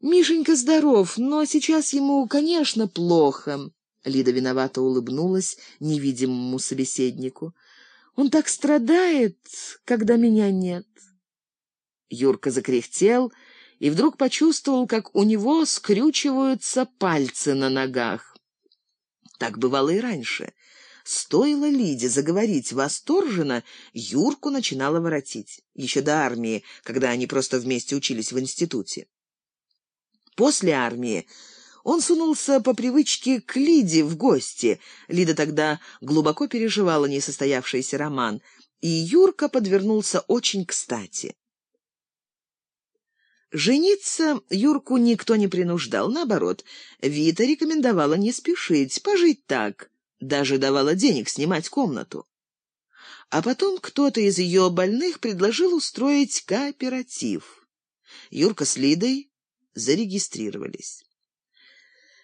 Мишенька здоров, но сейчас ему, конечно, плохо. Лида виновато улыбнулась невидимому собеседнику. Он так страдает, когда меня нет. Юрка закряхтел и вдруг почувствовал, как у него скрючиваются пальцы на ногах. Так бывало и раньше. Стоило Лиде заговорить восторженно, Юрку начинала воротить. Еще до армии, когда они просто вместе учились в институте. После армии он сунулся по привычке к Лиде в гости. Лида тогда глубоко переживала несостоявшийся роман, и Юрка подвернулся очень кстати. Жениться Юрку никто не принуждал, наоборот. Вита рекомендовала не спешить, пожить так, даже давала денег снимать комнату. А потом кто-то из ее больных предложил устроить кооператив. Юрка с Лидой зарегистрировались.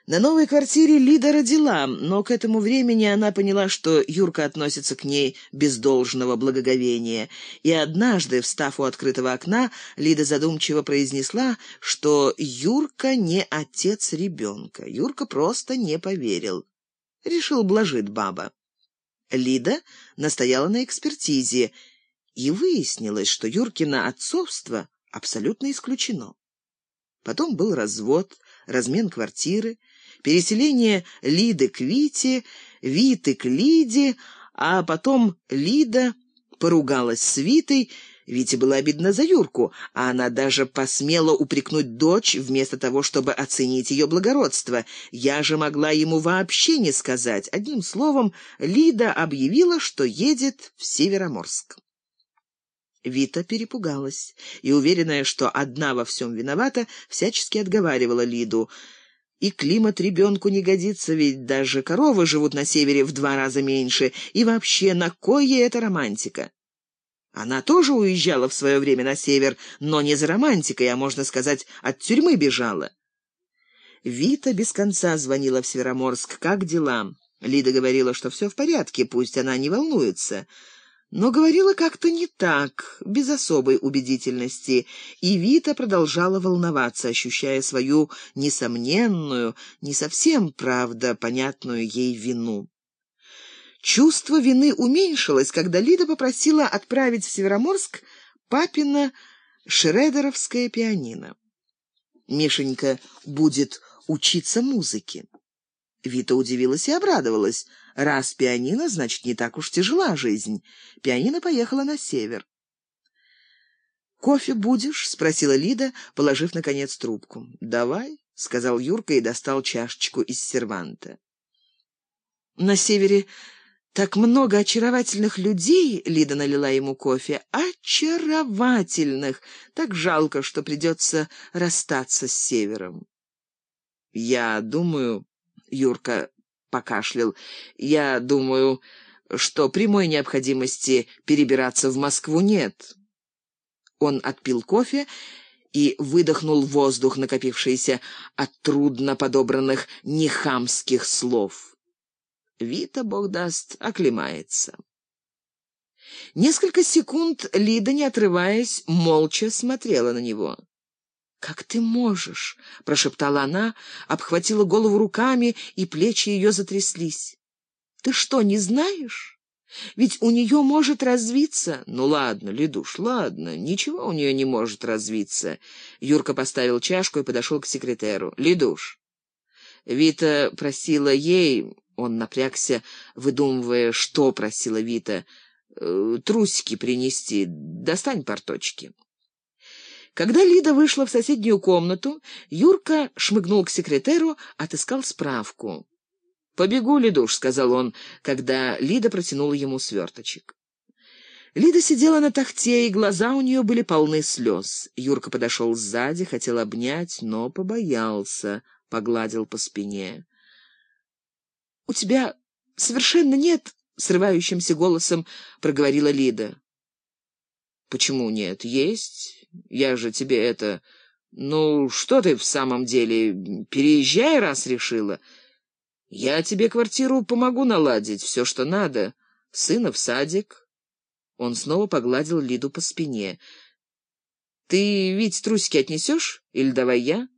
На новой квартире Лида родила, но к этому времени она поняла, что Юрка относится к ней без должного благоговения. И однажды, встав у открытого окна, Лида задумчиво произнесла, что Юрка не отец ребенка. Юрка просто не поверил. Решил блажит баба. Лида настояла на экспертизе, и выяснилось, что Юркино отцовство абсолютно исключено. Потом был развод, размен квартиры, переселение Лиды к Вите, Виты к Лиде, а потом Лида поругалась с Витой, Вите было обидно за Юрку, а она даже посмела упрекнуть дочь вместо того, чтобы оценить ее благородство. Я же могла ему вообще не сказать. Одним словом, Лида объявила, что едет в Североморск. Вита перепугалась и, уверенная, что одна во всем виновата, всячески отговаривала Лиду — и климат ребенку не годится, ведь даже коровы живут на севере в два раза меньше. И вообще, на кое это романтика? Она тоже уезжала в свое время на север, но не за романтикой, а, можно сказать, от тюрьмы бежала. Вита без конца звонила в Североморск. «Как дела?» Лида говорила, что все в порядке, пусть она не волнуется но говорила как-то не так, без особой убедительности, и Вита продолжала волноваться, ощущая свою несомненную, не совсем, правда, понятную ей вину. Чувство вины уменьшилось, когда Лида попросила отправить в Североморск папина шредеровское пианино. Мишенька будет учиться музыке. Вита удивилась и обрадовалась. Раз пианино, значит, не так уж тяжела жизнь. Пианино поехала на север. «Кофе будешь?» — спросила Лида, положив, наконец, трубку. «Давай», — сказал Юрка и достал чашечку из серванта. «На севере так много очаровательных людей», — Лида налила ему кофе. «Очаровательных! Так жалко, что придется расстаться с севером». «Я думаю...» Юрка покашлял. «Я думаю, что прямой необходимости перебираться в Москву нет». Он отпил кофе и выдохнул воздух, накопившийся от трудно подобранных нехамских слов. Вита, бог даст, оклемается. Несколько секунд Лида, не отрываясь, молча смотрела на него. «Как ты можешь?» — прошептала она, обхватила голову руками, и плечи ее затряслись. «Ты что, не знаешь? Ведь у нее может развиться...» «Ну ладно, Лидуш, ладно, ничего у нее не может развиться». Юрка поставил чашку и подошел к секретеру. «Лидуш». Вита просила ей... Он напрягся, выдумывая, что просила Вита. «Э, «Трусики принести. Достань порточки». Когда Лида вышла в соседнюю комнату, Юрка шмыгнул к секретеру, отыскал справку. «Побегу, Лидуш», — сказал он, когда Лида протянула ему сверточек. Лида сидела на тахте, и глаза у нее были полны слез. Юрка подошел сзади, хотел обнять, но побоялся, погладил по спине. «У тебя совершенно нет...» — срывающимся голосом проговорила Лида. «Почему нет? Есть. Я же тебе это... Ну, что ты в самом деле? Переезжай, раз решила. Я тебе квартиру помогу наладить, все, что надо. Сына в садик. Он снова погладил Лиду по спине. Ты ведь трусики отнесешь? Или давай я?